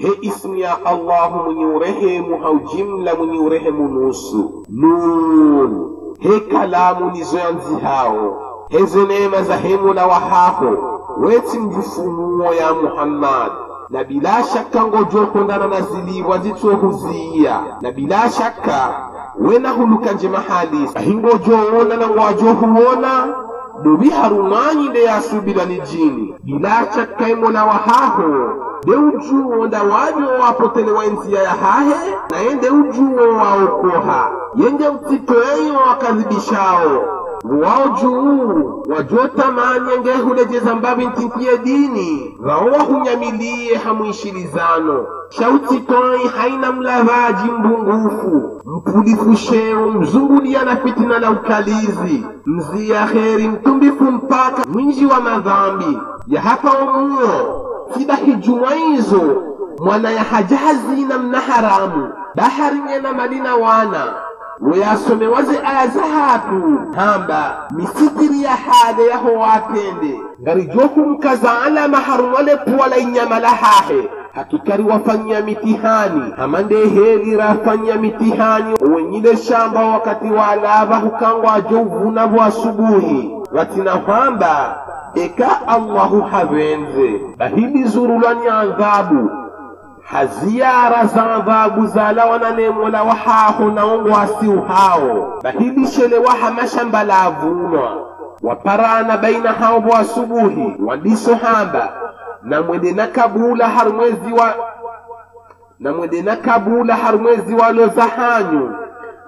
he ismu ya allahu mwenye urehemu haujimla mwenye urehemu nusu. Nun. He kalamu nizoyanzi hao. He neema za wa wahaho. Weti mjufumuo ya muhammad. Na bila shaka ngojokondana na zilibwa zitsohuziya na bila shaka wena huluka nje mahali ahingojoona na ngwajohuona dobi harumanyi yasubila ni jini. Bila shaka imola wahaho. de ujuwo nda wajo wapotelewa nziya ya hahe naye nde ujuwo waokoha yenge utitoeyo wakadhibishao wao juu wajotamanye ngehulejeza mbavi ntintiye dini. Vao wahunyamilie hamwishirizano shautitoi haina mlavaji mbungufu. Mpulifusheo mzungulia na fitina na ukalizi. Mzia heri mtumbifu mpaka mwinji wa madhambi. Ya hapa omuo sibahi mwana ya hajazi na mna haramu bahari nyena madina wana weyasomewaze aya za hatu hamba misitiri ya hale yaho watende ala alama harumwale puwala inyama la hahe hakikari wafanya mitihani hamande heli rafanya mitihani wenyile shamba wakati walava hukangwa ajo uvuna bwa asubuhi watina hwamba eka allahu havenze bahili zurulani adhabu. Haziyara za adhabu zalawana nemola wahaho naongo asiuhao bahilishelewa hamashamba lavunwa waparana baina hao bo asubuhi wadiso hamba na kabula harumwezi wa na mwende na kabula harumwezi waloza hanyu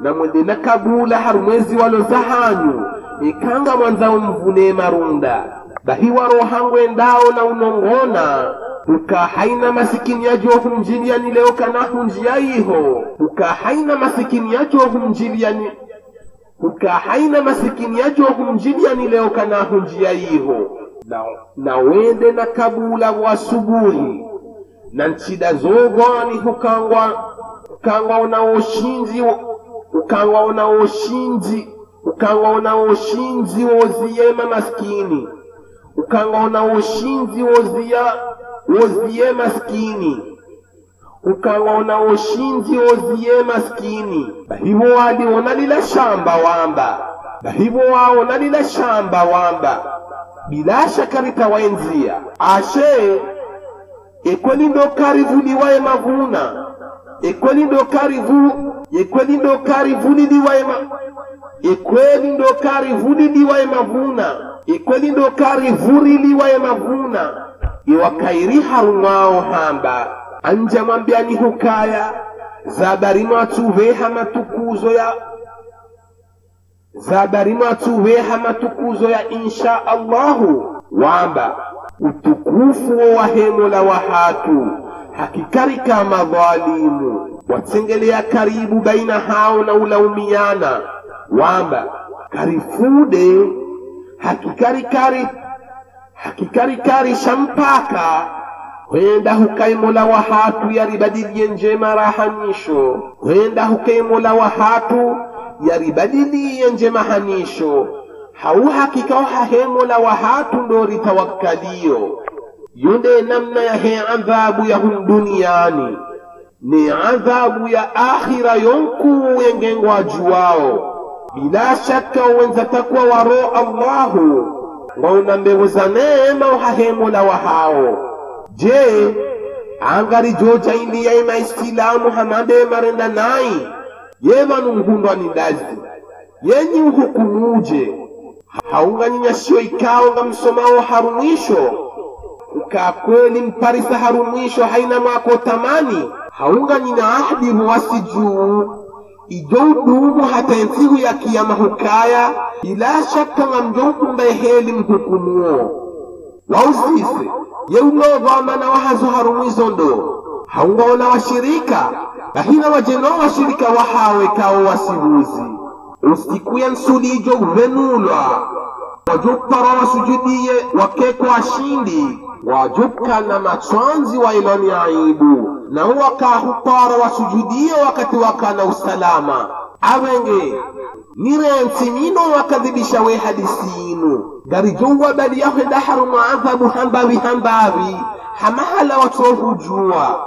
zahanyu. Na kabula harumwezi waloza walo ikanga mwanzao mvune marunda. Bahiwa rohangwe ndao na unongona. Uka haina masikini yajo humjiliani leo kana hunjia iho. Uka haina masikini yajo uka haina masikini yajo humjiliani leo kana hunjia iho. Na, na wende na kabula wa subuhi na nchida zogwani hukangwa ukangwa unaoshinji ukangwa unaoshinzi ukangwa unaoshinzi woziyema maskini ukangwa unaoshinzi wozia woziye maskini. Ukawaona ushinzi woziye maskini. Bahivo waliwona lila shamba wamba. Bahivo waona lila shamba wamba. Bila shaka litawenzia ashe ekweli ndo karivuliwaye mavuna. Ekweli ndo karivu ekweli ndo karivuliliwaye ma ekweli ndo karivuliliwaye mavuna. Ikweli ndo karivuriliwaye mavuna. Iwakairi harumwao hamba. Anja mwambiani hukaya. Zabarimo atuveha matukuzo ya zabarimo atuveha matukuzo ya insha allahu. Wamba utukufu wo wahemola wahatu. Hakikarika madhalimu watsengelea karibu baina hao na ulaumiana wamba karifude hakikarikari hakikarikari shampaka hwenda hukaimola wa hatu yaribadilie njema rahanyisho hwenda hukaimola wa hatu yaribadilie njema hanisho hau hakika hahemola wa hatu ndo ritawakkalio yunde namna ya he adhabu ya hun duniani. Ni adhabu ya akhira yonku yengengwa juwao bila shaka wenza takwa waro allahu ngauna mbegu za neema uhahemola wahao je angari joja iliya ima isilamu hamabe marenda nai? Yevanu mhundwa ni ndazi yenyi uhukumuje haunganyinyashiyo ikao nga msomao harumwisho ukakweli mparisa harumwisho haina mwako tamani. Haunganyinya ahdi huwasi juu idoudumu hata ensihu ya kiyama hukaya bila shaka ngamjohumba eheli mhukumuo yeunovamana wahazo harumwizo ndo haungaona washirika lahina wajeno washirika wahawe kao wasibuzi usiku ya nsulijo venulwa wajupara wasujudie wakekwa ashindi wajukana machwanzi wa iloni aibu na wakahupara wasujudie wakati wakana usalama. Awenge nirensi mino wakadhibisha we hadisi inu. Garijowa bali yahwenda harumu adhabu hambavi hambavi hamahala watohujua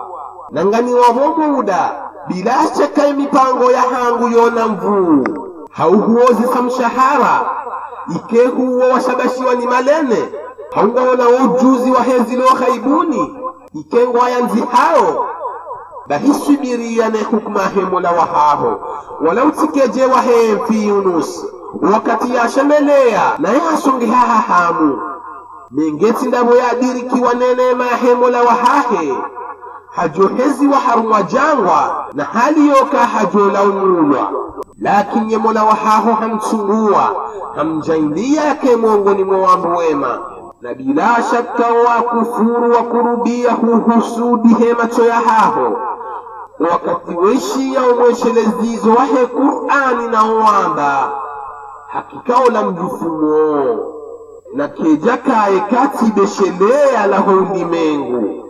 nangani wavo muda bila shaka mipango ya hangu yona mvuu. Hauhuozisa mshahara ike washabashi wa ni malene haungaona ujuzi wa hezi lo haibuni ikengo aya nzi hao. Bahiswibiria ne mola wahaho wala utikeje wahe mfi yunus. Wakati yashemelea naye hasongeha hahamu mengeti ndavo yadirikiwa nenema ya mola wahahe hajohezi waharumwa jangwa na hali hajolaumulwa lakini ye mola wahaho hamsunguwa hamjaindia yake miongoni mwa wambu wema. Na bila shaka wakufuru wakurubia huhusudi hemacho ya haho. Wakati weishiya umweshelezizo wahe qur'ani na uwamba hakika ola mjufumo. Na keja kaye katibeshelea laho ulimengu